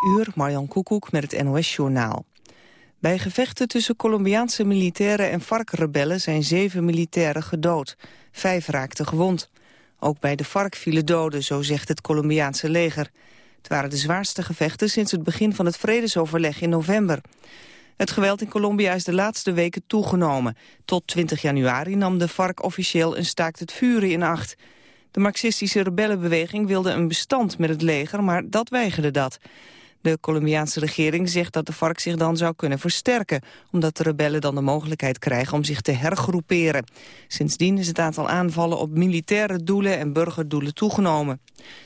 uur, Marjan Koekoek met het NOS-journaal. Bij gevechten tussen Colombiaanse militairen en FARC-rebellen zijn zeven militairen gedood. Vijf raakten gewond. Ook bij de FARC vielen doden, zo zegt het Colombiaanse leger. Het waren de zwaarste gevechten sinds het begin van het vredesoverleg in november. Het geweld in Colombia is de laatste weken toegenomen. Tot 20 januari nam de FARC officieel een staakt het vuren in acht. De marxistische rebellenbeweging wilde een bestand met het leger, maar dat weigerde dat. De Colombiaanse regering zegt dat de FARC zich dan zou kunnen versterken... omdat de rebellen dan de mogelijkheid krijgen om zich te hergroeperen. Sindsdien is het aantal aanvallen op militaire doelen en burgerdoelen toegenomen.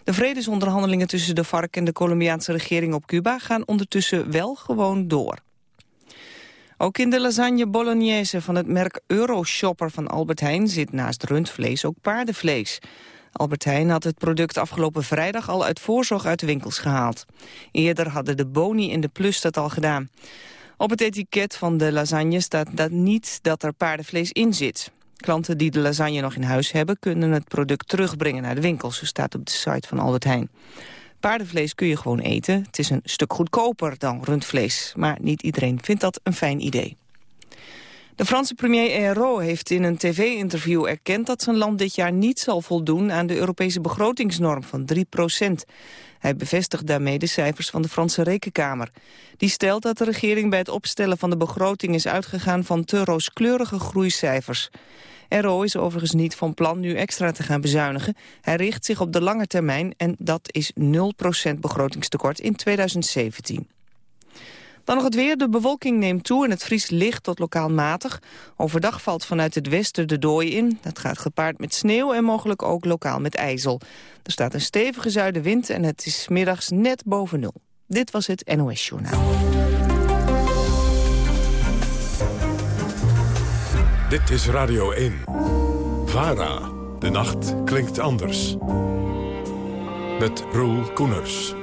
De vredesonderhandelingen tussen de FARC en de Colombiaanse regering op Cuba... gaan ondertussen wel gewoon door. Ook in de lasagne bolognese van het merk Euroshopper van Albert Heijn... zit naast rundvlees ook paardenvlees. Albert Heijn had het product afgelopen vrijdag al uit voorzorg uit de winkels gehaald. Eerder hadden de Boni in de Plus dat al gedaan. Op het etiket van de lasagne staat dat niet dat er paardenvlees in zit. Klanten die de lasagne nog in huis hebben... kunnen het product terugbrengen naar de winkels, zo staat op de site van Albert Heijn. Paardenvlees kun je gewoon eten. Het is een stuk goedkoper dan rundvlees. Maar niet iedereen vindt dat een fijn idee. De Franse premier Ayrault heeft in een tv-interview erkend dat zijn land dit jaar niet zal voldoen aan de Europese begrotingsnorm van 3 procent. Hij bevestigt daarmee de cijfers van de Franse Rekenkamer. Die stelt dat de regering bij het opstellen van de begroting is uitgegaan van te rooskleurige groeicijfers. Ayrault is overigens niet van plan nu extra te gaan bezuinigen. Hij richt zich op de lange termijn en dat is 0% begrotingstekort in 2017. Dan nog het weer. De bewolking neemt toe en het vries licht tot lokaal matig. Overdag valt vanuit het westen de dooi in. Dat gaat gepaard met sneeuw en mogelijk ook lokaal met ijzel. Er staat een stevige zuidenwind en het is middags net boven nul. Dit was het NOS Journaal. Dit is Radio 1. VARA. De nacht klinkt anders. Met Roel Koeners.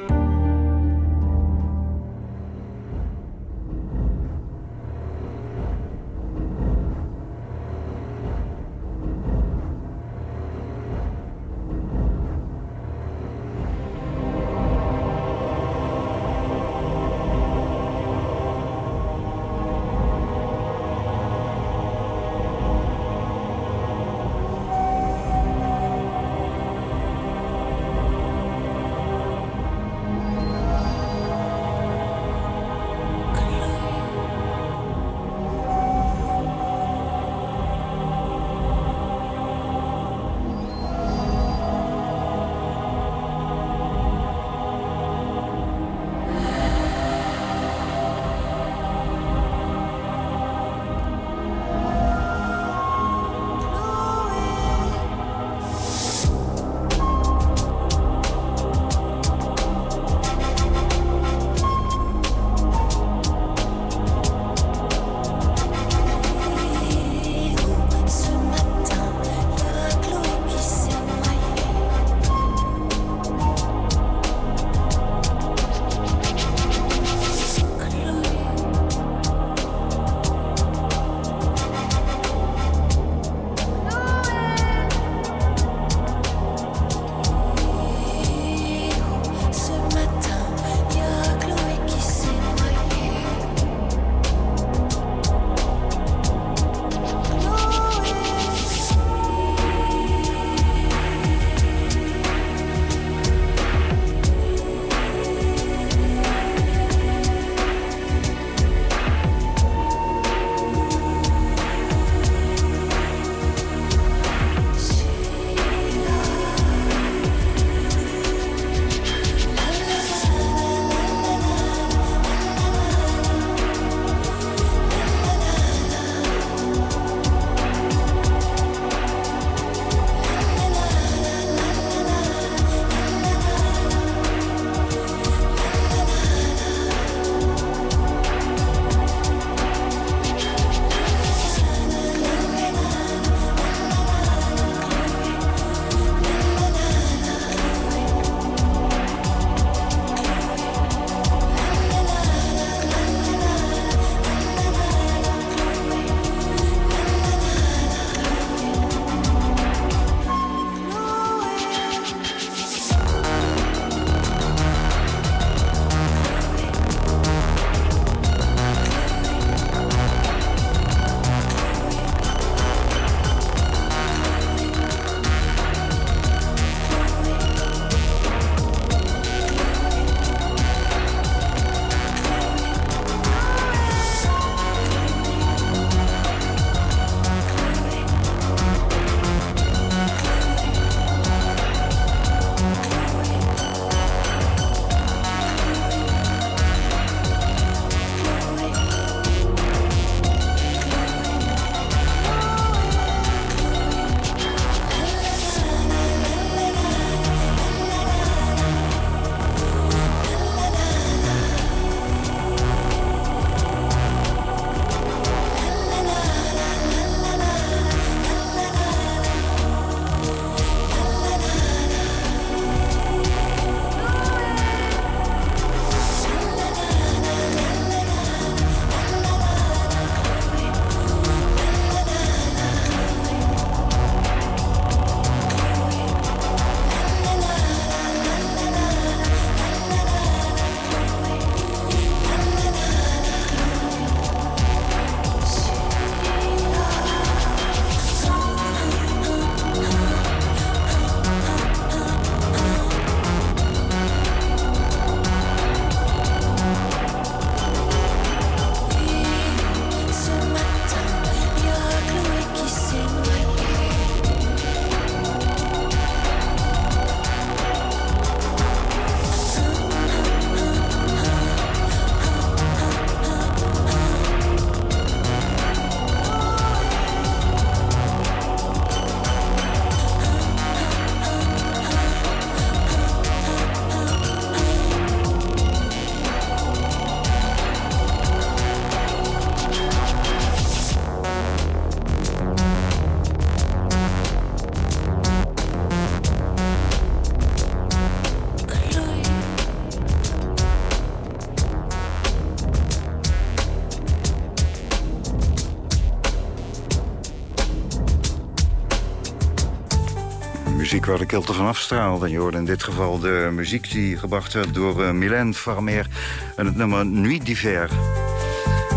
Muziek waar de kilte van afstraalde. Je hoorde in dit geval de muziek die gebracht werd door uh, Mylène Farmer... en het nummer Nuit d'hiver.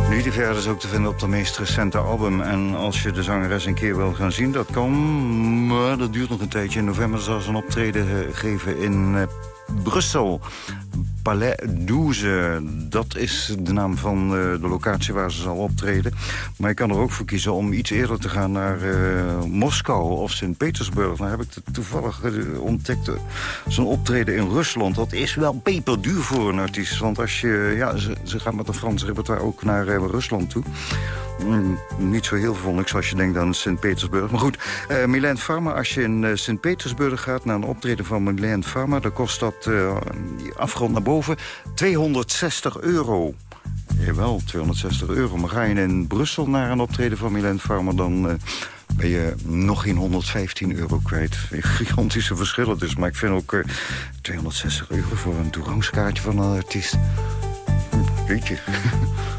Nuit d'hiver is ook te vinden op de meest recente album. En als je de zangeres een keer wil gaan zien, dat kan... maar dat duurt nog een tijdje. In november zal ze een optreden geven in uh, Brussel. Palais 12. Dat is de naam van uh, de locatie waar ze zal optreden. Maar je kan er ook voor kiezen om iets eerder te gaan naar uh, Moskou of Sint-Petersburg. Dan heb ik toevallig uh, ontdekt. Zo'n optreden in Rusland, dat is wel peperduur voor een artiest. Want als je, ja, ze, ze gaan met een Frans repertoire ook naar Rusland toe. Mm, niet zo heel veel, zoals je denkt aan Sint-Petersburg. Maar goed, uh, Milan Pharma, als je in uh, Sint-Petersburg gaat... naar een optreden van Milan Pharma... dan kost dat uh, afgrond naar boven 260 euro. Jawel, 260 euro. Maar ga je in Brussel naar een optreden van Milan Pharma... dan ben je nog geen 115 euro kwijt. Gigantische verschillen dus. Maar ik vind ook 260 euro voor een toegangskaartje van een artiest. Weet je...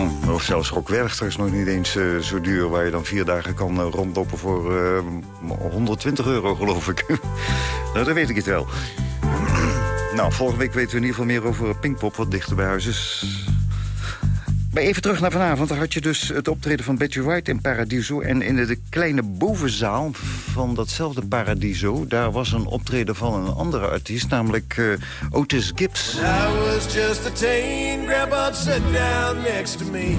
Hm, of zelfs ook Werchter is nog niet eens uh, zo duur... waar je dan vier dagen kan uh, rondlopen voor uh, eh, 120 euro, geloof ik. nou, dan weet ik het wel. nou, volgende week weten we in ieder geval meer over Pinkpop... wat dichter bij huis is. Maar even terug naar vanavond. Daar had je dus het optreden van Betty White in Paradiso. En in de kleine bovenzaal van datzelfde Paradiso... daar was een optreden van een andere artiest, namelijk uh, Otis Gibbs. Was just a grandpa sit down next to me.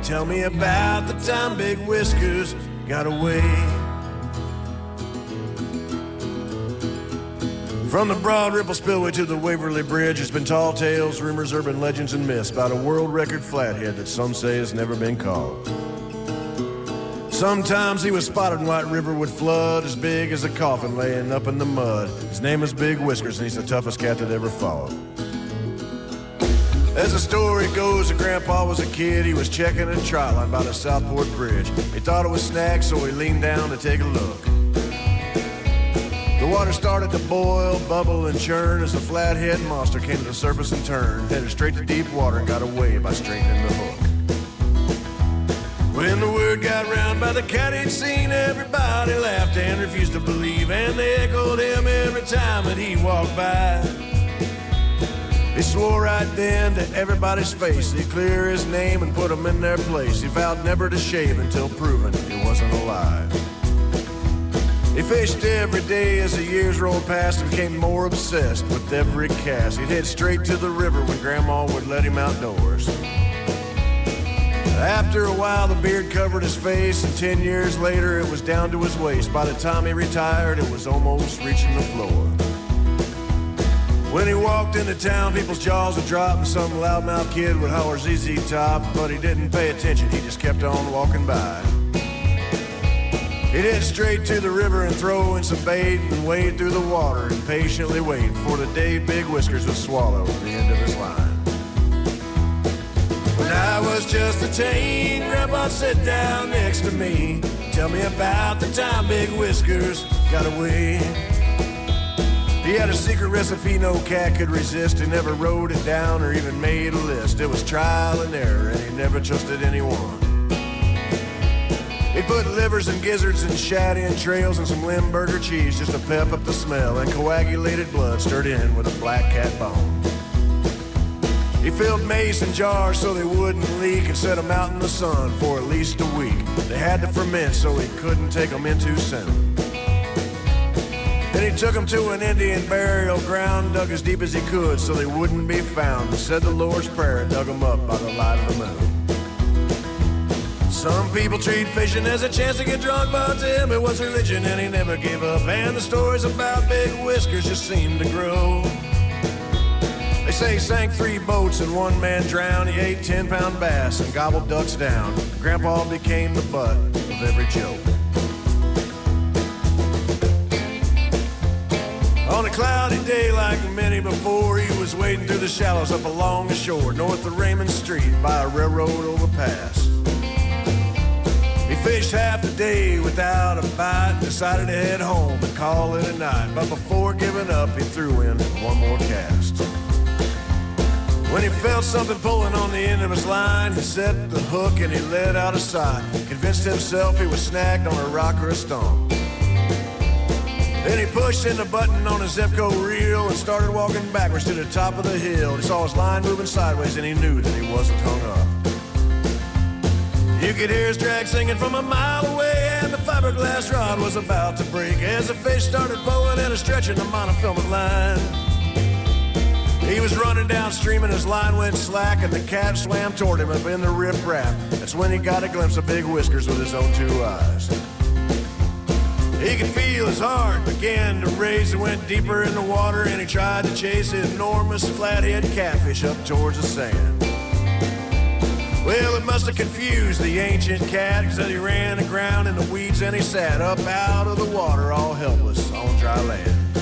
Tell me about the time big whiskers got away. From the broad ripple spillway to the Waverly Bridge, it's been tall tales, rumors, urban legends, and myths about a world record flathead that some say has never been caught. Sometimes he was spotted in White River with flood as big as a coffin laying up in the mud. His name is Big Whiskers, and he's the toughest cat that ever fought. As the story goes, the grandpa was a kid. He was checking a trot line by the Southport Bridge. He thought it was snack, so he leaned down to take a look. The water started to boil, bubble, and churn as the flathead monster came to the surface and turned. Headed straight to deep water and got away by straightening the hook. When the word got round by the cat he'd seen, everybody laughed and refused to believe, and they echoed him every time that he walked by. He swore right then to everybody's face he'd clear his name and put him in their place. He vowed never to shave until proven he wasn't a lie. He fished every day as the years rolled past and became more obsessed with every cast. He'd head straight to the river when Grandma would let him outdoors. After a while, the beard covered his face, and ten years later, it was down to his waist. By the time he retired, it was almost reaching the floor. When he walked into town, people's jaws would drop, and some loudmouth kid would holler ZZ Top, but he didn't pay attention, he just kept on walking by. He'd head straight to the river and throw in some bait and wade through the water and patiently wait for the day Big Whiskers would swallow the end of his line. When I was just a teen, Grandpa sat down next to me. Tell me about the time Big Whiskers got away. He had a secret recipe no cat could resist. He never wrote it down or even made a list. It was trial and error, and he never trusted anyone. He put livers and gizzards and shad entrails and some Limburger cheese just to pep up the smell and coagulated blood stirred in with a black cat bone. He filled mason jars so they wouldn't leak and set them out in the sun for at least a week. They had to ferment so he couldn't take them in too soon. Then he took them to an Indian burial ground, dug as deep as he could so they wouldn't be found, and said the Lord's Prayer and dug them up by the light of the moon. Some people treat fishing as a chance to get drunk, but to him it was religion and he never gave up. And the stories about big whiskers just seemed to grow. They say he sank three boats and one man drowned. He ate 10 pound bass and gobbled ducks down. Grandpa became the butt of every joke. On a cloudy day like many before, he was wading through the shallows up along the shore, north of Raymond Street by a railroad overpass. He fished half the day without a bite, decided to head home and call it a night. But before giving up, he threw in one more cast. When he felt something pulling on the end of his line, he set the hook and he let out a sigh. Convinced himself he was snagged on a rock or a stone. Then he pushed in the button on his Zepco reel and started walking backwards to the top of the hill. He saw his line moving sideways and he knew that he wasn't hung up. You could hear his drag singing from a mile away, and the fiberglass rod was about to break as the fish started pulling and stretching the monofilament line. He was running downstream and his line went slack, and the cat swam toward him up in the rip rap. That's when he got a glimpse of Big Whiskers with his own two eyes. He could feel his heart begin to race and went deeper in the water, and he tried to chase the enormous flathead catfish up towards the sand. Well, it must have confused the ancient cat, cause he ran aground in the weeds and he sat up out of the water, all helpless on dry land.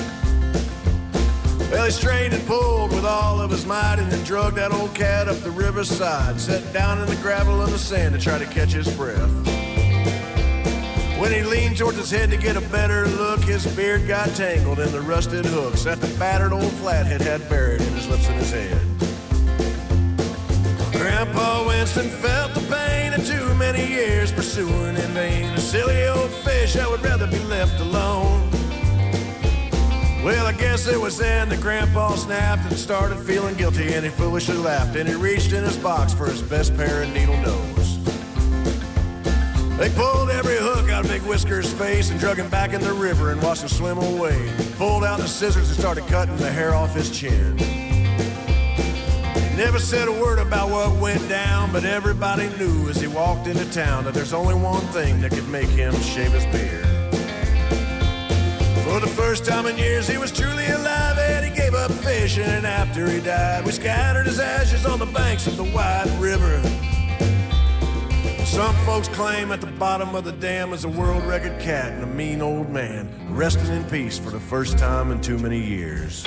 Well, he strained and pulled with all of his might and then drug that old cat up the riverside, sat down in the gravel and the sand to try to catch his breath. When he leaned towards his head to get a better look, his beard got tangled in the rusted hooks that the battered old flathead had buried in his lips and his head. Grandpa Winston felt the pain of too many years pursuing in vain a silly old fish that would rather be left alone. Well, I guess it was then that Grandpa snapped and started feeling guilty, and he foolishly laughed, and he reached in his box for his best pair of needle nose. They pulled every hook out of Big Whisker's face and drug him back in the river and watched him swim away. Pulled out the scissors and started cutting the hair off his chin. Never said a word about what went down, but everybody knew as he walked into town that there's only one thing that could make him shave his beard. For the first time in years, he was truly alive and he gave up fishing. And after he died, we scattered his ashes on the banks of the wide river. Some folks claim at the bottom of the dam is a world record cat and a mean old man resting in peace for the first time in too many years.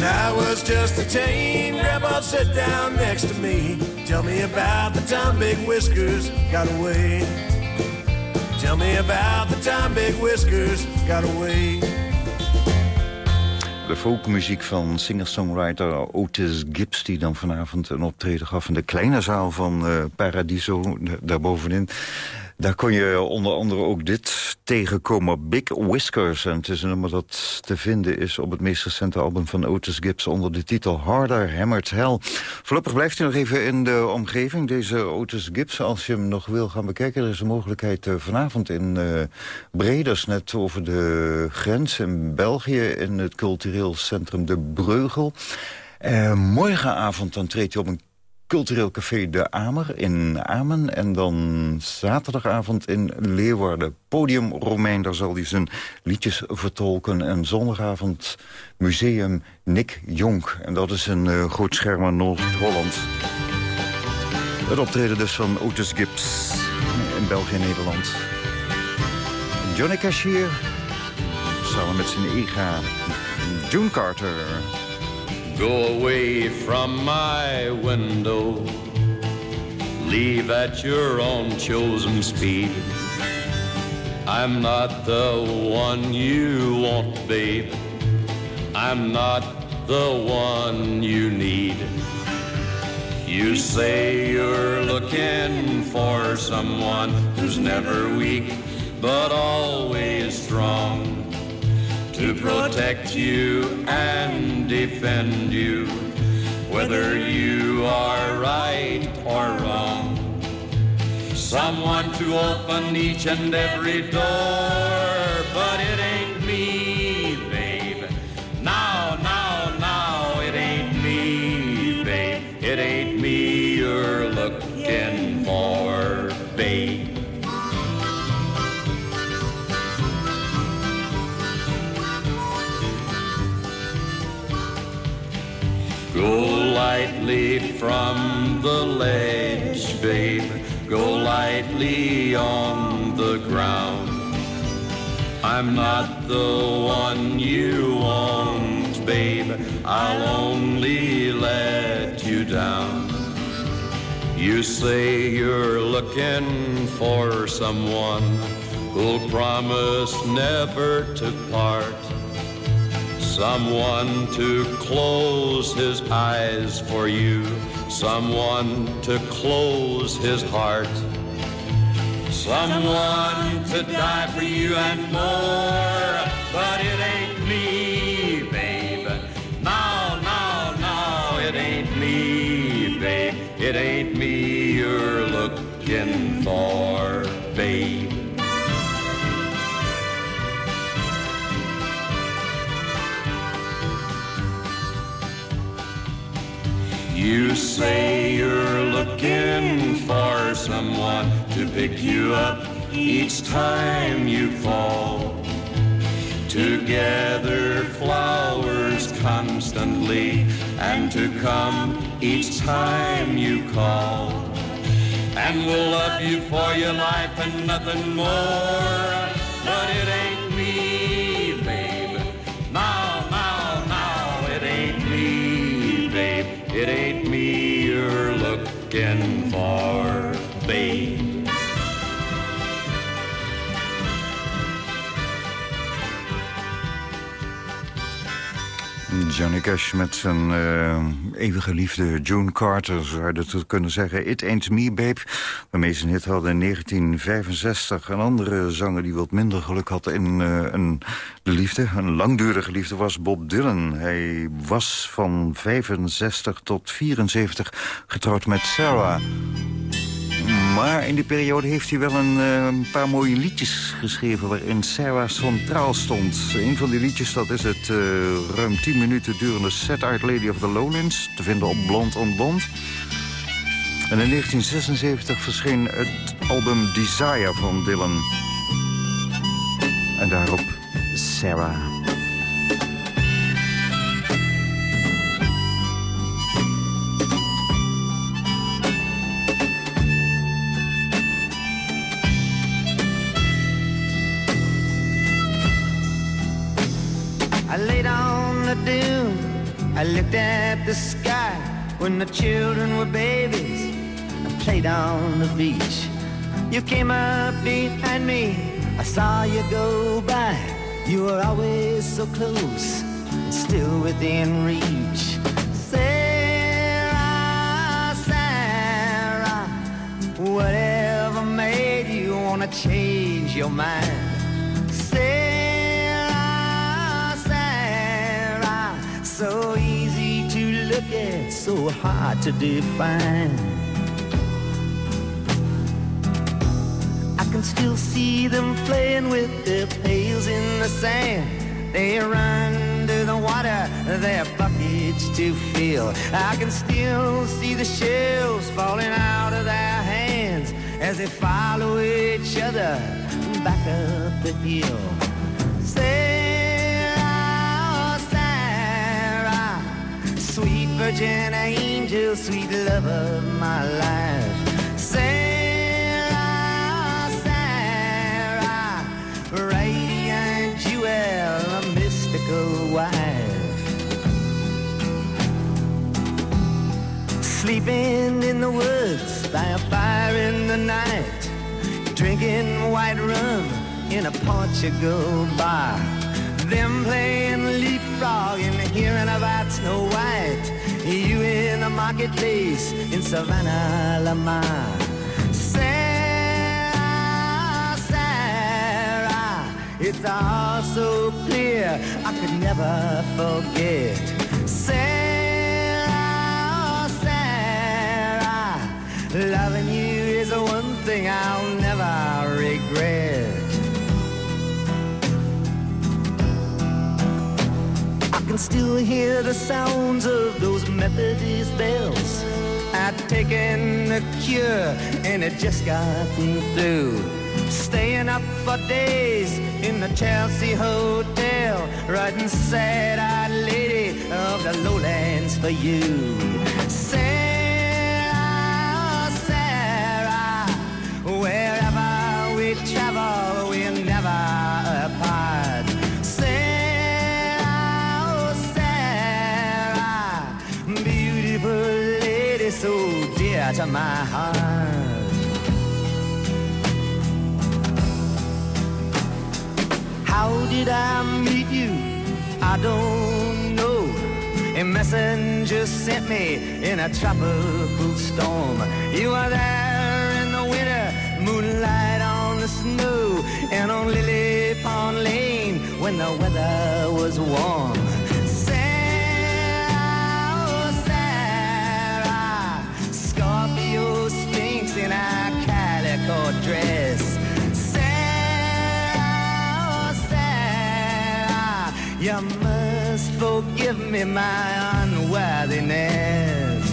When I was just a teen, Grandpa'd sit down next to me. Tell me about the time Big Whiskers got away. Tell me about the time Big Whiskers got away. De folkmuziek van singer-songwriter Otis Gibbs... die dan vanavond een optreden gaf in de kleine zaal van uh, Paradiso, daarbovenin. Daar kon je onder andere ook dit tegenkomen, Big Whiskers. En het is een nummer dat te vinden is op het meest recente album van Otis Gibbs... onder de titel Harder Hammered Hell. Voorlopig blijft hij nog even in de omgeving, deze Otis Gibbs. Als je hem nog wil gaan bekijken, er is een mogelijkheid uh, vanavond in uh, Breders... net over de grens in België, in het cultureel centrum De Breugel... Uh, morgenavond dan treedt hij op een cultureel café De Amer in Amen. En dan zaterdagavond in Leeuwarden. Podium Romein, daar zal hij zijn liedjes vertolken. En zondagavond museum Nick Jonk. En dat is een uh, groot scherm in Noord-Holland. Het optreden dus van Otis Gibbs in België en Nederland. Johnny Cash hier, samen met zijn EGA June Carter... Go away from my window. Leave at your own chosen speed. I'm not the one you want, babe. I'm not the one you need. You say you're looking for someone who's never weak, but always strong to protect you and defend you, whether you are right or wrong. Someone to open each and every door, but it ain't lightly from the ledge, babe. Go lightly on the ground. I'm not the one you want, babe. I'll only let you down. You say you're looking for someone who'll promise never to part. Someone to close his eyes for you. Someone to close his heart. Someone to die for you and more, but it ain't me, babe. No, no, no, it ain't me, babe. It ain't me you're looking for, babe. You say you're looking for someone to pick you up each time you fall. To gather flowers constantly and to come each time you call. And we'll love you for your life and nothing more. But it ain't looking for, babe. Johnny Cash met zijn uh, eeuwige liefde June Carter, zou dat kunnen zeggen. It Ain't Me, Babe, waarmee ze hit hadden in 1965. Een andere zanger die wat minder geluk had in uh, een, de liefde, een langdurige liefde, was Bob Dylan. Hij was van 65 tot 74 getrouwd met Sarah. Maar in die periode heeft hij wel een, uh, een, paar mooie liedjes geschreven... waarin Sarah centraal stond. Een van die liedjes dat is het uh, ruim 10 minuten durende Set Art Lady of the Lowlands... te vinden op Blond on Blond. En in 1976 verscheen het album Desire van Dylan. En daarop Sarah. Dune. I looked at the sky when the children were babies. I played on the beach. You came up behind me. I saw you go by. You were always so close, and still within reach. Sarah, Sarah, whatever made you wanna change your mind? So easy to look at, so hard to define. I can still see them playing with their pails in the sand. They run to the water, their buckets to fill. I can still see the shells falling out of their hands as they follow each other back up the hill. Sweet virgin angel, sweet love of my life. Sarah, Sarah, radiant jewel, a mystical wife. Sleeping in the woods by a fire in the night, drinking white rum in a Portugal bar them playing leapfrog and hearing about Snow White. You in the marketplace in Savannah, Lamar. Sarah, Sarah, it's all so clear I could never forget. Sarah, Sarah, loving you is the one thing I'll never regret. Still hear the sounds of those Methodist bells. I'd taken a cure and it just got me through. Staying up for days in the Chelsea Hotel, writing sad-eyed lady of the lowlands for you. Dear to my heart. How did I meet you? I don't know. A messenger sent me in a tropical storm. You were there in the winter, moonlight on the snow, and on Lily Pond Lane when the weather was warm. Forgive me my unworthiness.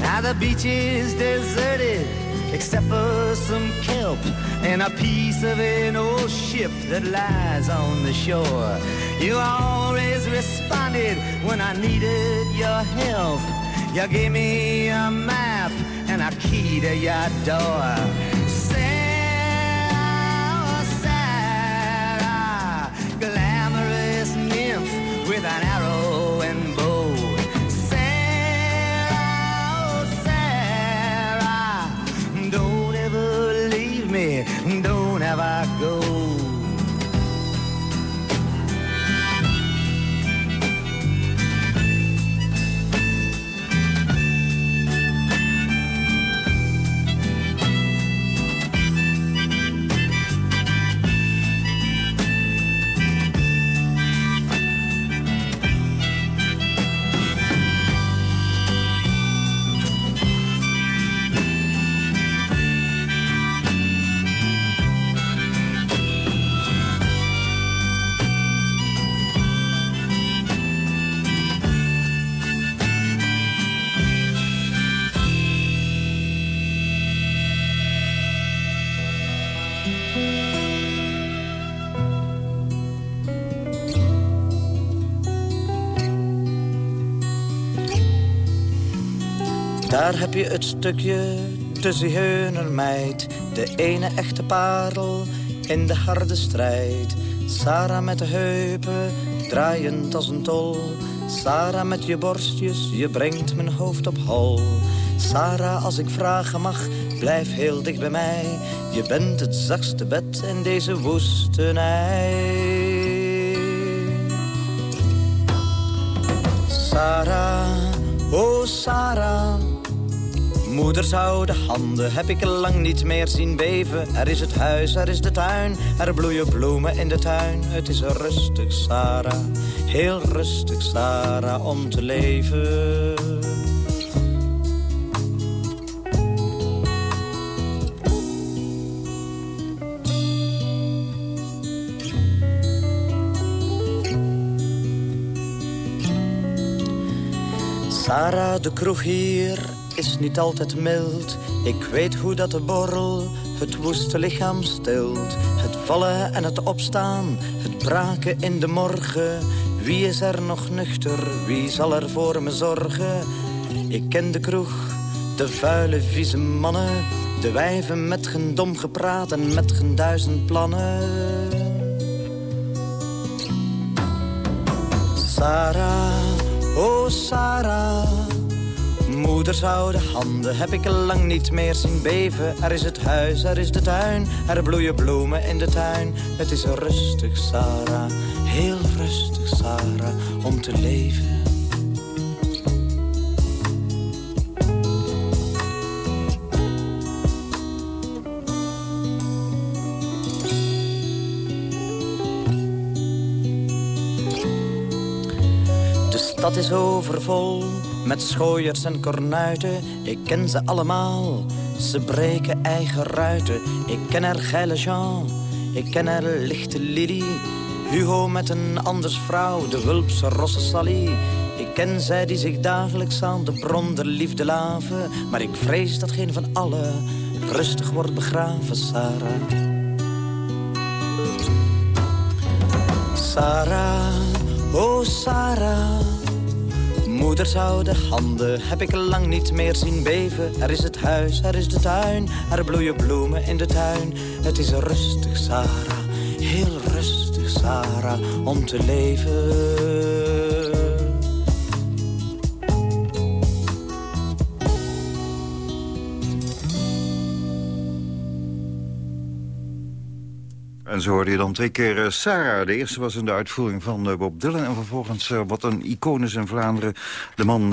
Now the beach is deserted except for some kelp and a piece of an old ship that lies on the shore. You always responded when I needed your help. You gave me a map and a key to your door. With an arrow Daar heb je het stukje tussen heunermeid. De ene echte parel in de harde strijd. Sarah met de heupen, draaiend als een tol. Sarah met je borstjes, je brengt mijn hoofd op hol. Sarah, als ik vragen mag, blijf heel dicht bij mij. Je bent het zachtste bed in deze woestenij. Sarah, oh Sarah. Moeders oude handen heb ik lang niet meer zien beven. Er is het huis, er is de tuin, er bloeien bloemen in de tuin. Het is rustig, Sarah, heel rustig, Sarah, om te leven. Sarah, de kroeg hier is niet altijd mild. Ik weet hoe dat de borrel het woeste lichaam stilt. Het vallen en het opstaan, het braken in de morgen. Wie is er nog nuchter, wie zal er voor me zorgen? Ik ken de kroeg, de vuile vieze mannen. De wijven met geen dom gepraat en met geen duizend plannen. Sarah, oh Sarah. Moeders oude handen heb ik lang niet meer zien beven. Er is het huis, er is de tuin, er bloeien bloemen in de tuin. Het is rustig, Sarah, heel rustig, Sarah, om te leven. De stad is overvol met schooiers en kornuiten. Ik ken ze allemaal, ze breken eigen ruiten. Ik ken er geile Jean, ik ken er lichte Lily. Hugo met een anders vrouw, de wulpse rosse Sally. Ik ken zij die zich dagelijks aan de bron der liefde laven. Maar ik vrees dat geen van allen rustig wordt begraven, Sarah. Sarah, oh Sarah. Moeders oude handen heb ik lang niet meer zien beven. Er is het huis, er is de tuin, er bloeien bloemen in de tuin. Het is rustig, Sarah, heel rustig, Sarah, om te leven. En zo hoorde je dan twee keer uh, Sarah. De eerste was in de uitvoering van uh, Bob Dylan. En vervolgens uh, wat een icoon is in Vlaanderen. De man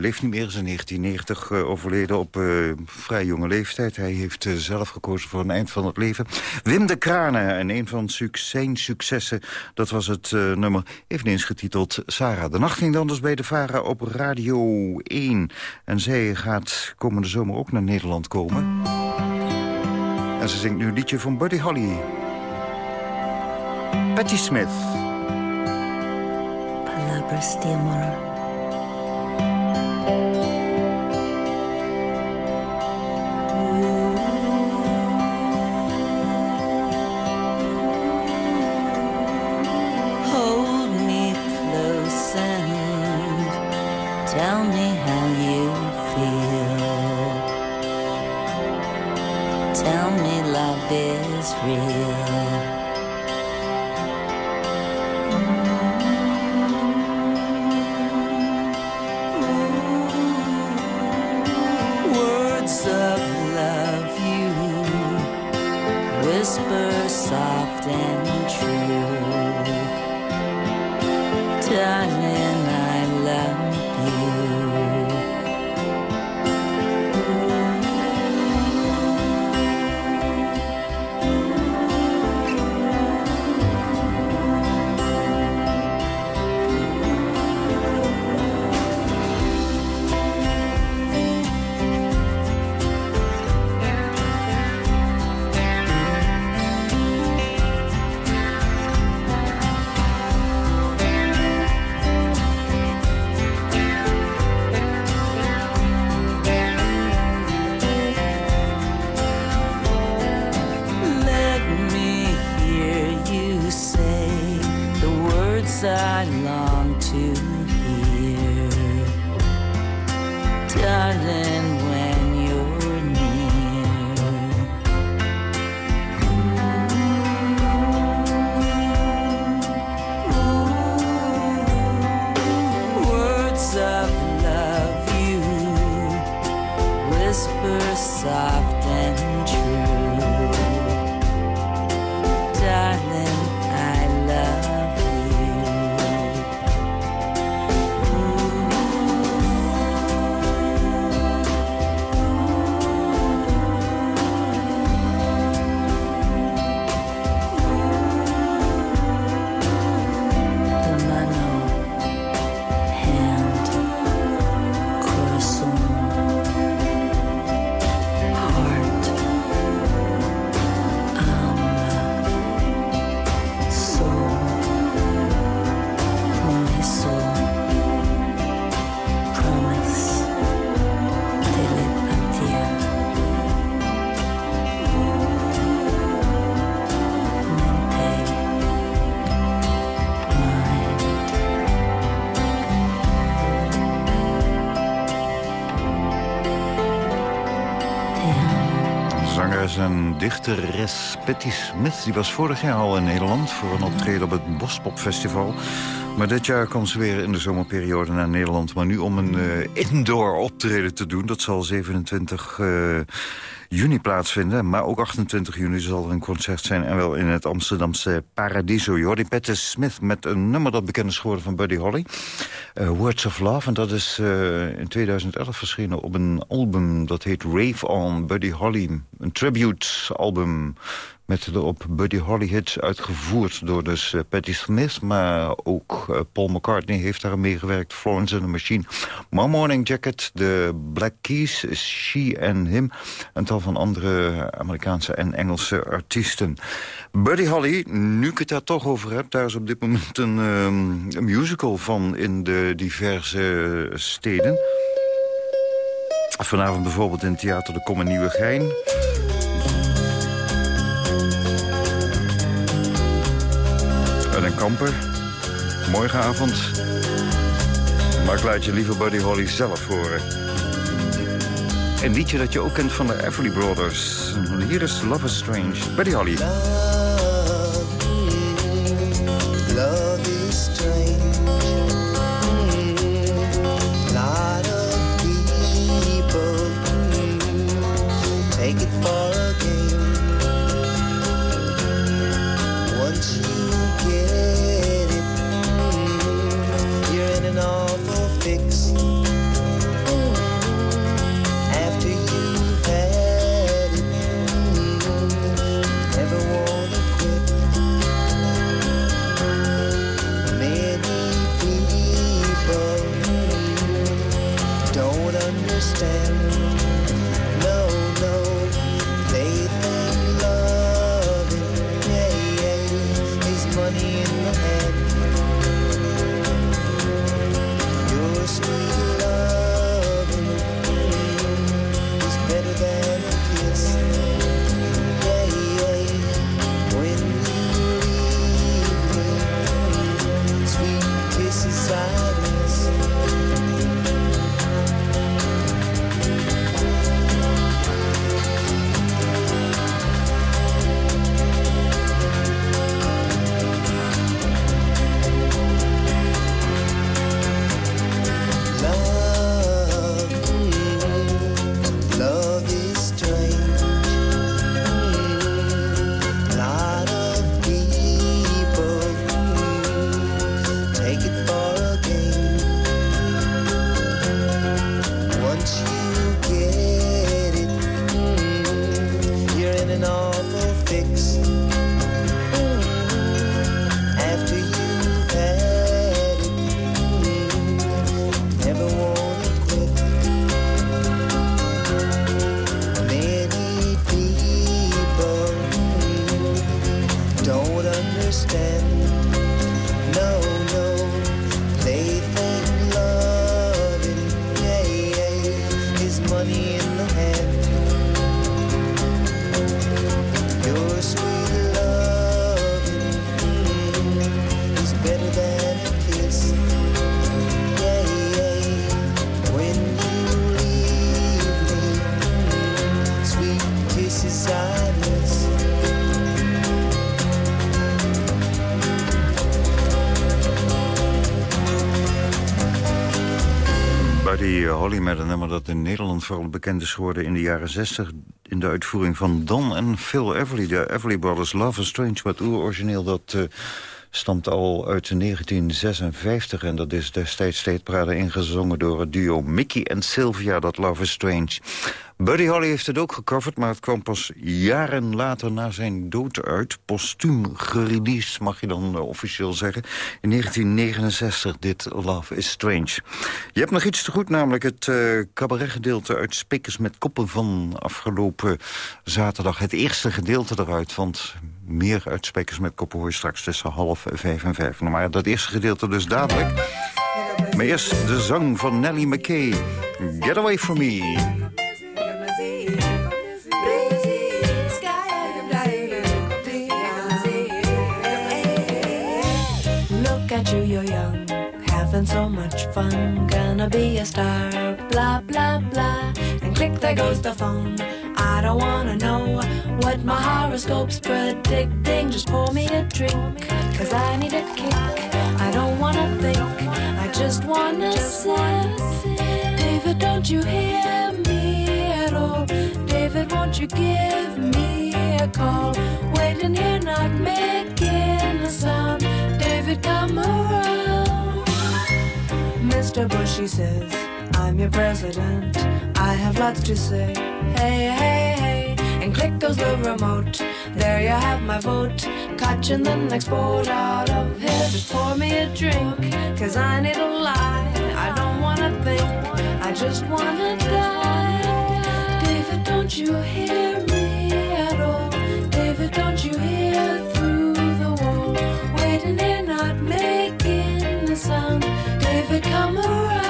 leeft niet meer, is in 1990 overleden op vrij jonge leeftijd. Hij heeft zelf gekozen voor een eind van het leven. Wim de Kranen en een van zijn successen... dat was het nummer eveneens getiteld Sarah. De nacht ging dan dus bij de Vara op Radio 1. En zij gaat komende zomer ook naar Nederland komen. En ze zingt nu een liedje van Buddy Holly. Patti Smith. Palabras de amor. Tell me how you feel. Tell me love is real. Dichteres Patti Smith. Die was vorig jaar al in Nederland voor een optreden op het Bospop Festival. Maar dit jaar komt ze weer in de zomerperiode naar Nederland. Maar nu om een uh, indoor optreden te doen. Dat zal 27 uh, juni plaatsvinden. Maar ook 28 juni zal er een concert zijn. En wel in het Amsterdamse Paradiso. Jordi Patti Smith met een nummer dat bekend is geworden van Buddy Holly. Uh, Words of Love. En dat is uh, in 2011 verschenen op een album. Dat heet Rave On Buddy Holly. Een tribute album met erop Buddy Holly hits uitgevoerd door dus uh, Patti Smith. Maar ook uh, Paul McCartney heeft daar meegewerkt. Florence and the Machine. My Morning Jacket, de Black Keys, She and Him. Een tal van andere Amerikaanse en Engelse artiesten. Buddy Holly, nu ik het daar toch over heb... daar is op dit moment een, een musical van in de diverse steden. Vanavond bijvoorbeeld in het Theater de Kom Nieuwe Gein. Kamper. Morgenavond. Maar ik laat je liever Buddy Holly zelf horen. Een liedje dat je ook kent van de Everly Brothers. Hier is Love is Strange. Buddy Holly. Vooral bekend is geworden in de jaren 60... in de uitvoering van Don en Phil Everly, de Everly Brothers. Love is Strange, wat origineel dat... Uh, stamt al uit 1956 en dat is destijds steeds ingezongen door het duo Mickey en Sylvia, dat Love is Strange. Buddy Holly heeft het ook gecoverd, maar het kwam pas jaren later na zijn dood uit. Postuum gereleased, mag je dan uh, officieel zeggen. In 1969, dit Love is Strange. Je hebt nog iets te goed, namelijk het uh, cabaretgedeelte uit Spikkers met Koppen van afgelopen zaterdag. Het eerste gedeelte eruit, want meer uit Spikkers met Koppen hoor je straks tussen half vijf en vijf. Maar dat eerste gedeelte dus dadelijk. Maar eerst de zang van Nelly McKay. Get Away From Me. Having so much fun. Gonna be a star, blah, blah, blah. And click, there goes the phone. I don't wanna know what my horoscope's predicting. Just pour me a drink, cause I need a kick. I don't wanna think, I just wanna sip. David, don't you hear me at all? David, won't you give me a call? Waiting here, not making a sound. David, come around. Mr. Bush, he says, I'm your president. I have lots to say. Hey, hey, hey. And click goes the remote. There you have my vote. Catching the next boat out of here. Just pour me a drink, cause I need a lie. I don't wanna think, I just wanna die. David, don't you hear me at all? David, don't you hear through the wall? Waiting here, not making a sound come around.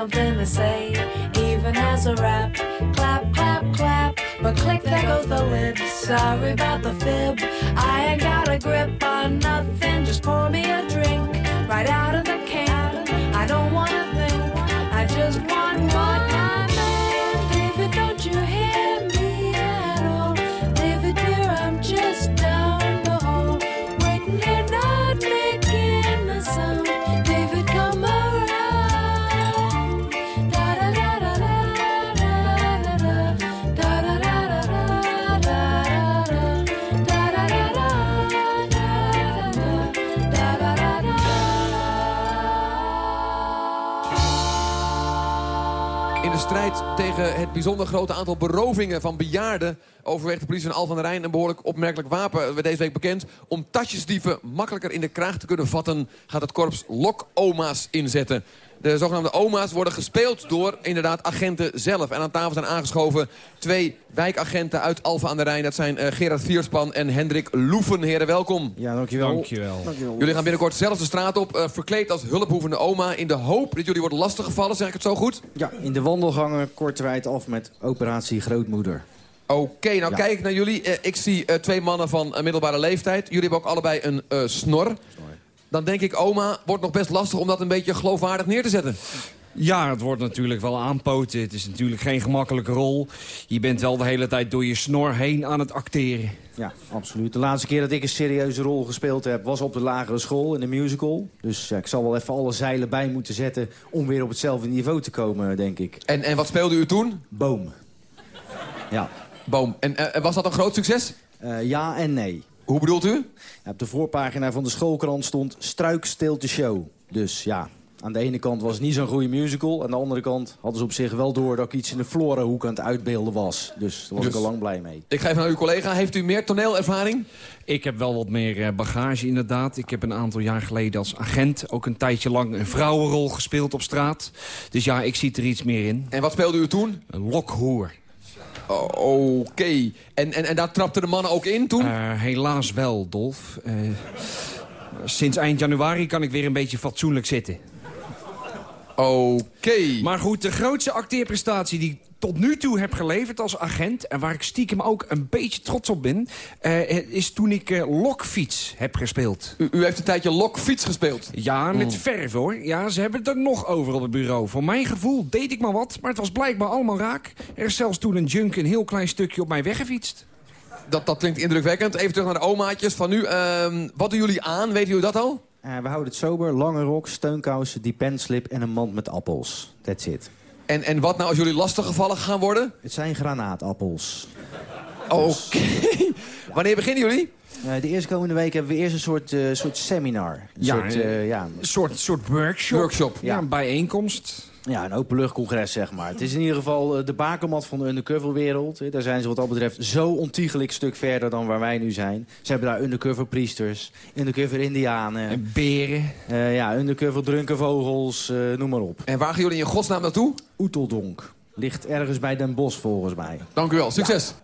Something to say, even has a rap. Clap, clap, clap, but click, there goes the lid. Sorry about the fib, I ain't got a grip on nothing. Just pour me a drink right out of the can. I don't wanna think, I just want tegen het bijzonder grote aantal berovingen van bejaarden... overweegt de politie van Al van Rijn een behoorlijk opmerkelijk wapen... werd deze week bekend. Om tasjesdieven makkelijker in de kraag te kunnen vatten... gaat het korps lokoma's inzetten. De zogenaamde oma's worden gespeeld door inderdaad agenten zelf. En aan tafel zijn aangeschoven twee wijkagenten uit Alphen aan de Rijn. Dat zijn eh, Gerard Vierspan en Hendrik Loeven. Heren, welkom. Ja, dankjewel. Dankjewel. Jullie gaan binnenkort zelf de straat op, eh, verkleed als hulphoevende oma... in de hoop dat jullie worden lastiggevallen, zeg ik het zo goed? Ja, in de wandelgangen korten wij het af met operatie grootmoeder. Oké, nou Ja. kijk ik naar jullie. Eh, ik zie eh, twee mannen van middelbare leeftijd. Jullie hebben ook allebei een eh, snor. Dan denk ik, oma, wordt nog best lastig om dat een beetje geloofwaardig neer te zetten. Ja, het wordt natuurlijk wel aanpoten. Het is natuurlijk geen gemakkelijke rol. Je bent wel de hele tijd door je snor heen aan het acteren. Ja, absoluut. De laatste keer dat ik een serieuze rol gespeeld heb... was op de lagere school in de musical. Dus ik zal wel even alle zeilen bij moeten zetten... om weer op hetzelfde niveau te komen, denk ik. En, en wat speelde u toen? Boom. Ja. Boom. En eh, was dat een groot succes? Eh, ja en nee. Hoe bedoelt u? Ja, op de voorpagina van de schoolkrant stond... Struik stilt de show. Dus ja, aan de ene kant was het niet zo'n goede musical... aan de andere kant hadden ze op zich wel door... dat ik iets in de Florahoek aan het uitbeelden was. Dus daar was Dus- ik al lang blij mee. Ik ga even naar uw collega. Heeft u meer toneelervaring? Ik heb wel wat meer eh, bagage inderdaad. Ik heb een aantal jaar geleden als agent ook een tijdje lang een vrouwenrol gespeeld op straat. Dus ja, ik zie er iets meer in. En wat speelde u toen? Een lokhoer. Oké. En, en, en daar trapten de mannen ook in toen? Eh, helaas wel, Dolf. Eh, sinds eind januari kan ik weer een beetje fatsoenlijk zitten. Oké. Maar goed, de grootste acteerprestatie die ik tot nu toe heb geleverd als agent... en waar ik stiekem ook een beetje trots op ben... eh, is toen ik eh, lokfiets heb gespeeld. U, u heeft een tijdje lokfiets gespeeld. Ja, met verf hoor. Ja, ze hebben het er nog over op het bureau. Voor mijn gevoel deed ik maar wat, maar het was blijkbaar allemaal raak. Er is zelfs toen een junk een heel klein stukje op mij weggefietst. Dat, dat klinkt indrukwekkend. Even terug naar de omaatjes van nu. Ehm, wat doen jullie aan? Weten jullie dat al? Eh, we houden het sober, lange rok, steunkousen, die penslip en een mand met appels. That's it. En, en wat nou als jullie lastiggevallen gaan worden? Het zijn granaatappels. Oké. Wanneer beginnen jullie? Eh, de eerstkomende week hebben we eerst een soort, eh, soort seminar. Een Ja, soort, ja, soort, soort workshop. Workshop. Ja, Ja. een bijeenkomst. Ja, een openluchtcongres, zeg maar. Het is in ieder geval eh, de bakermat van de undercoverwereld. Eh, Daar zijn ze wat dat betreft zo ontiegelijk stuk verder dan waar wij nu zijn. Ze hebben daar undercover priesters, undercover indianen... En beren. eh, ja, undercover drunken vogels, noem maar op. En waar gaan jullie in godsnaam naartoe? Oeteldonk. Ligt ergens bij Den Bosch, volgens mij. Dank u wel. Succes.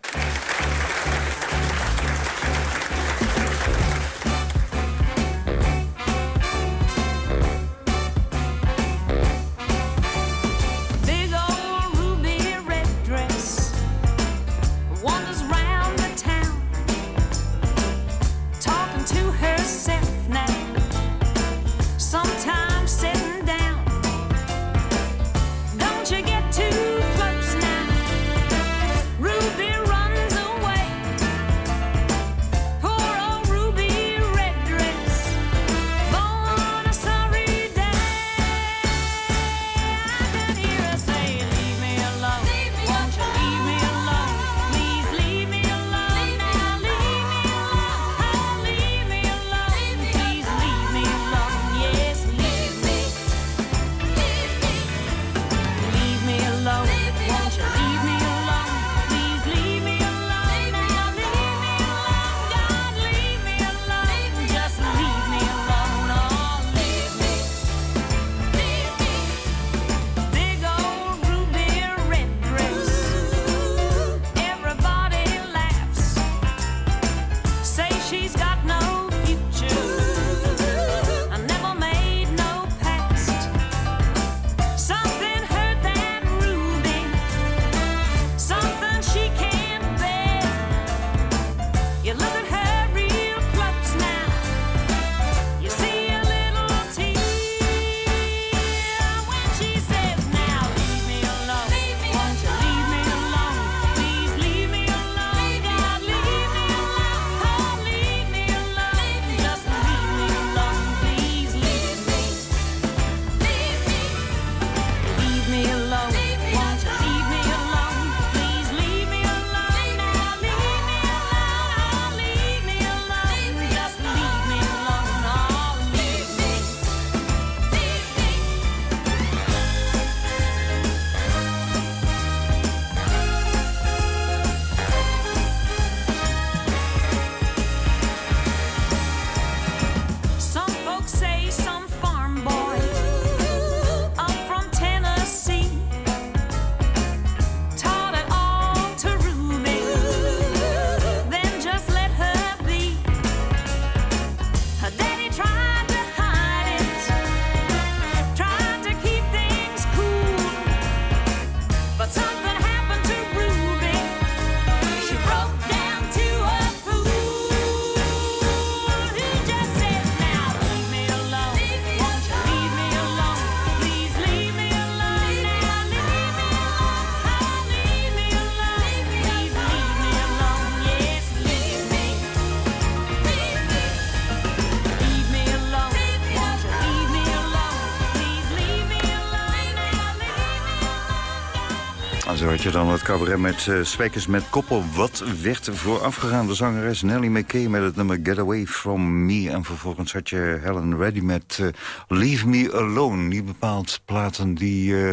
Cabaret met uh, Spijkers met Koppel. Wat werd voorafgegaan? De zangeres Nelly McKay met het nummer Get Away From Me. En vervolgens had je Helen Reddy met uh, Leave Me Alone. Niet bepaald platen die uh,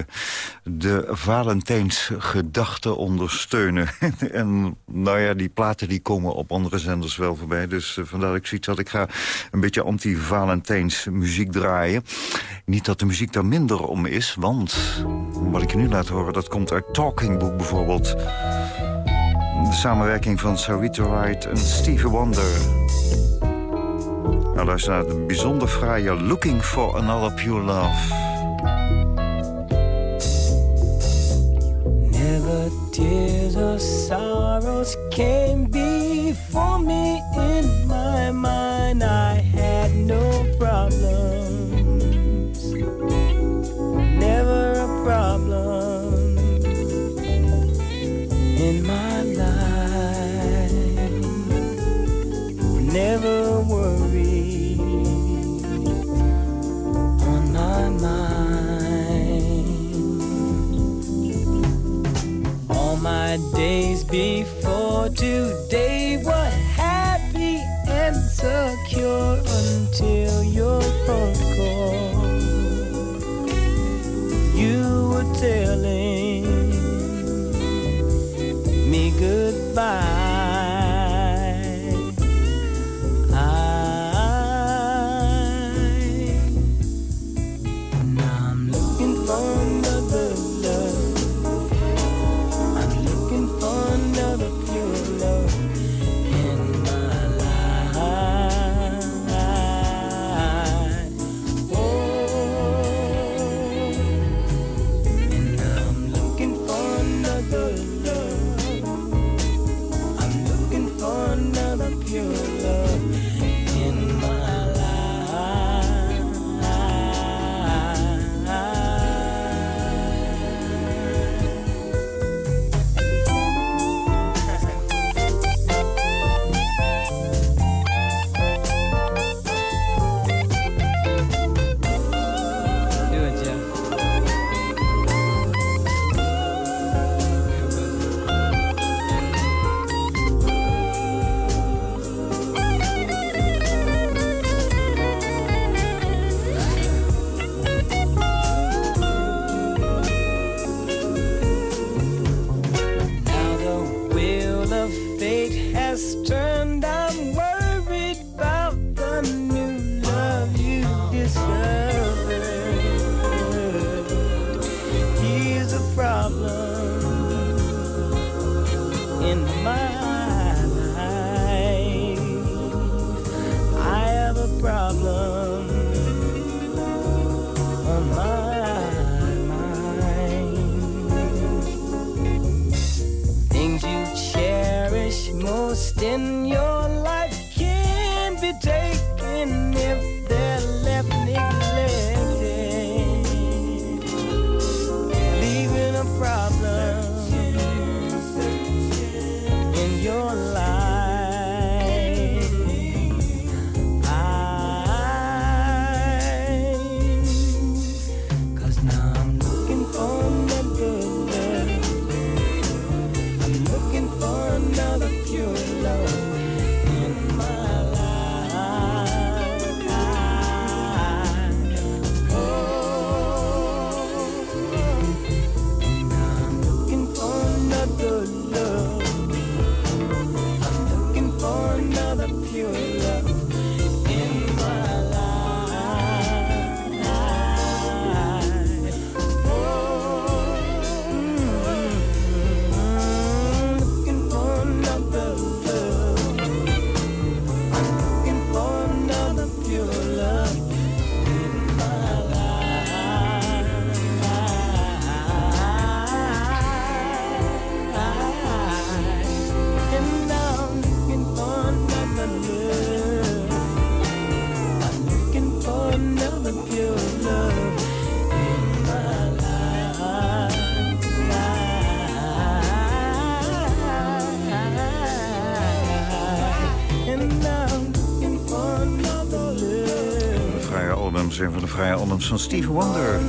de Valentijnsgedachte ondersteunen. en nou ja, die platen die komen op andere zenders wel voorbij. Dus vandaar dat ik zoiets had. Ik ga een beetje anti-Valentijns muziek draaien. Niet dat de muziek daar minder om is, want wat ik je nu laat horen... dat komt uit Talking Book bijvoorbeeld. De samenwerking van Sarita Wright en Stevie Wonder. Nou, luister naar de bijzonder fraaie Looking for Another Pure Love. Never tears or sorrows came before me in my mind. I had no problems. Never a problem in my life. Never worry on my mind. All my days before today were een van de vrije albums van Stevie Wonder.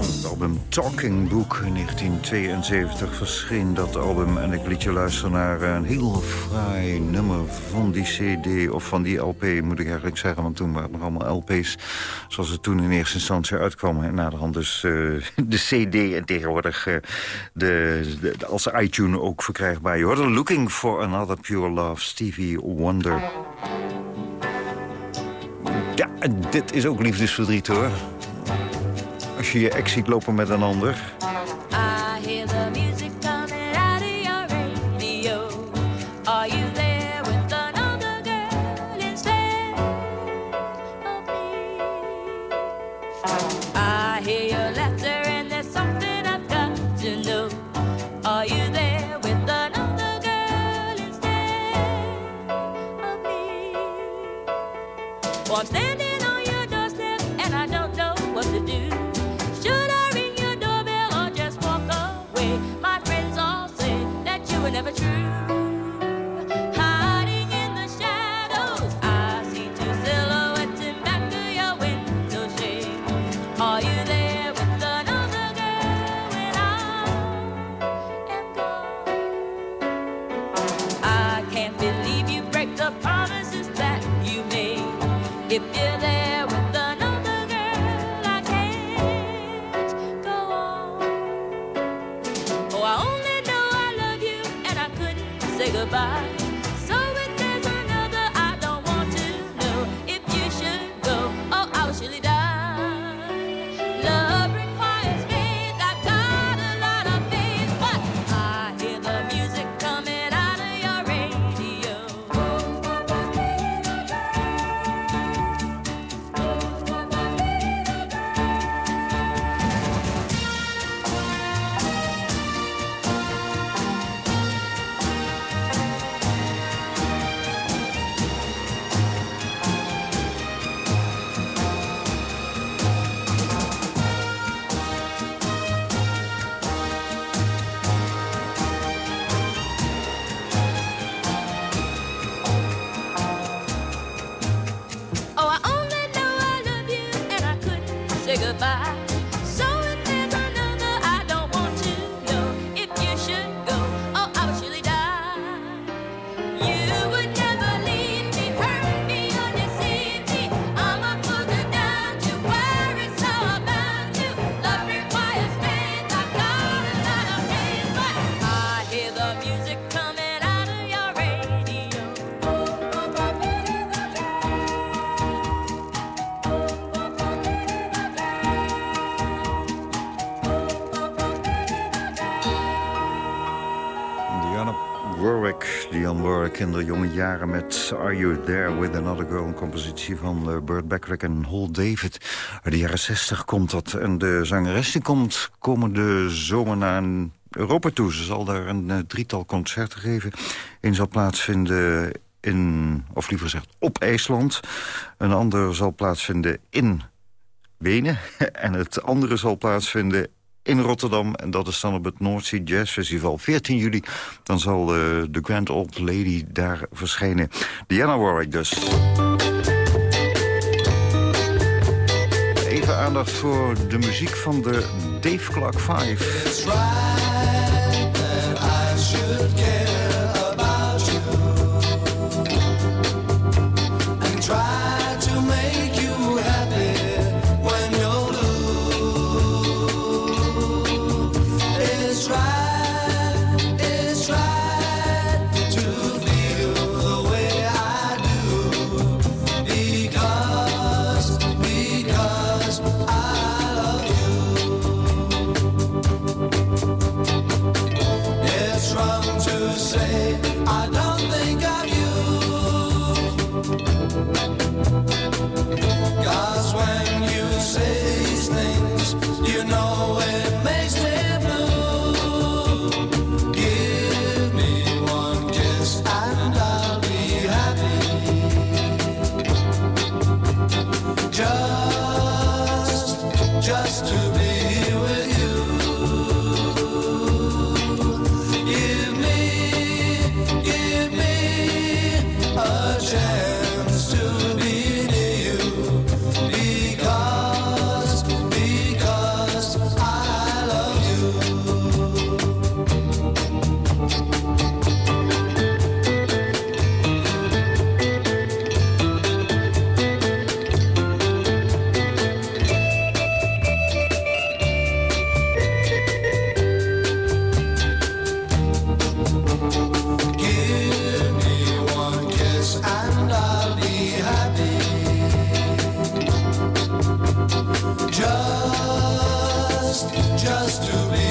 Het album Talking Book in 1972 verscheen dat album. En ik liet je luisteren naar een heel fraai nummer van die cd... of van die LP, moet ik eigenlijk zeggen. Want toen waren nog allemaal LP's zoals het toen in eerste instantie uitkwam. En naderhand dus eh, de cd en tegenwoordig uh, de, de, als iTunes ook verkrijgbaar. Je hoorde Looking for Another Pure Love, Stevie Wonder. Ja, en dit is ook liefdesverdriet hoor. Als je je ex ziet lopen met een ander. Diane Warwick in de jonge jaren met Are You There With Another Girl... een compositie van eh, Burt Bacharach en Hol David. De jaren 60 komt dat. En de zangeres die komt komende zomer naar een Europa toe. Ze zal daar een eh, drietal concerten geven. Eén zal plaatsvinden in, of liever gezegd op IJsland. Een ander zal plaatsvinden in Wenen. En het andere zal plaatsvinden in Rotterdam. En dat is dan op het North Sea Jazz Festival. 14 juli, dan zal eh, de Grand Old Lady daar verschijnen. Diana Warwick dus. Even aandacht voor de muziek van de Dave Clark 5. just to be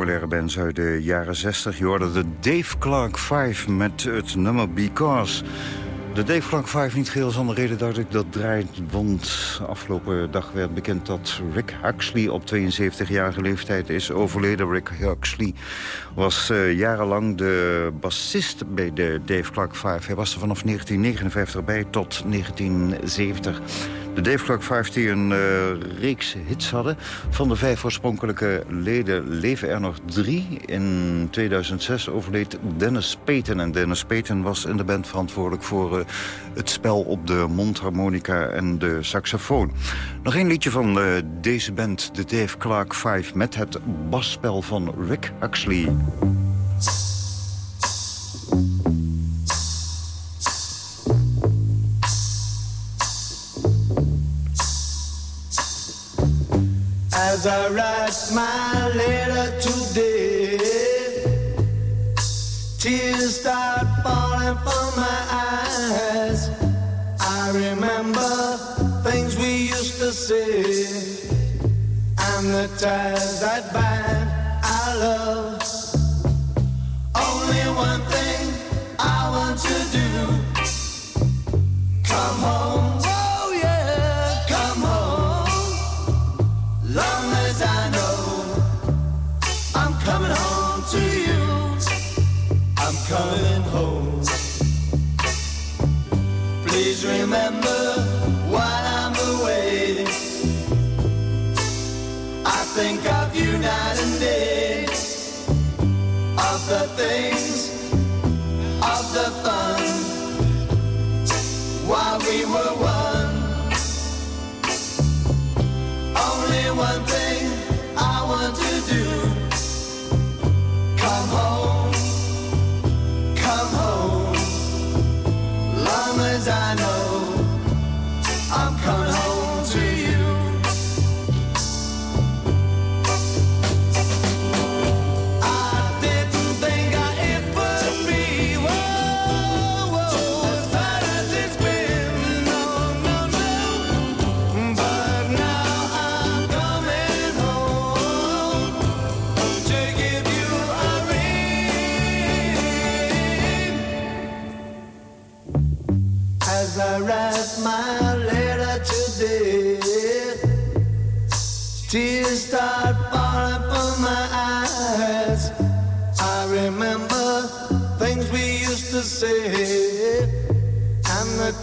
populaire bands uit de jaren 60. Je hoorde de Dave Clark 5 met het nummer Because. De Dave Clark 5 niet geheel zonder reden dat ik dat draait. Want afgelopen dag werd bekend dat Rick Huxley op 72-jarige leeftijd is overleden. Rick Huxley was uh, jarenlang de bassist bij de Dave Clark 5. Hij was er vanaf 1959 bij tot 1970. De Dave Clark 5 die een uh, reeks hits hadden. Van de vijf oorspronkelijke leden leven er nog drie. In 2006 overleed Dennis Payton. En Dennis Payton was in de band verantwoordelijk voor uh, het spel op de mondharmonica en de saxofoon. Nog één liedje van uh, deze band, de Dave Clark 5... met het basspel van Rick Huxley. As I write my letter today, tears start falling from my eyes. I remember things we used to say, and the ties that bind our love. Only one thing I want to do: come home. Remember while I'm away, I think of you night and day, of the things, of the fun, while we were one. Only one thing I want to do. Come home, come home. Long as I know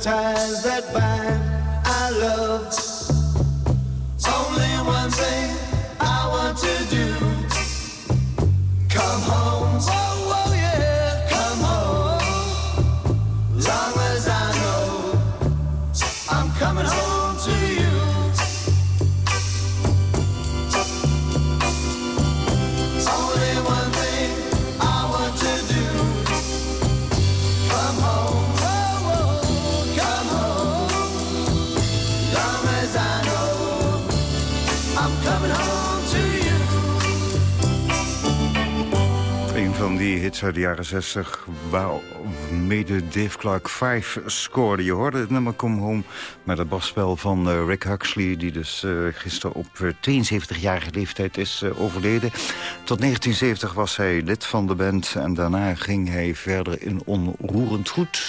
ties that bind our love. Die hits uit de jaren 60 waarmede Dave Clark 5 scoorde. Je hoorde het nummer Come Home met het basspel van uh, Rick Huxley... die dus uh, gisteren op uh, 72-jarige leeftijd is overleden. Tot 1970 was hij lid van de band en daarna ging hij verder in onroerend goed.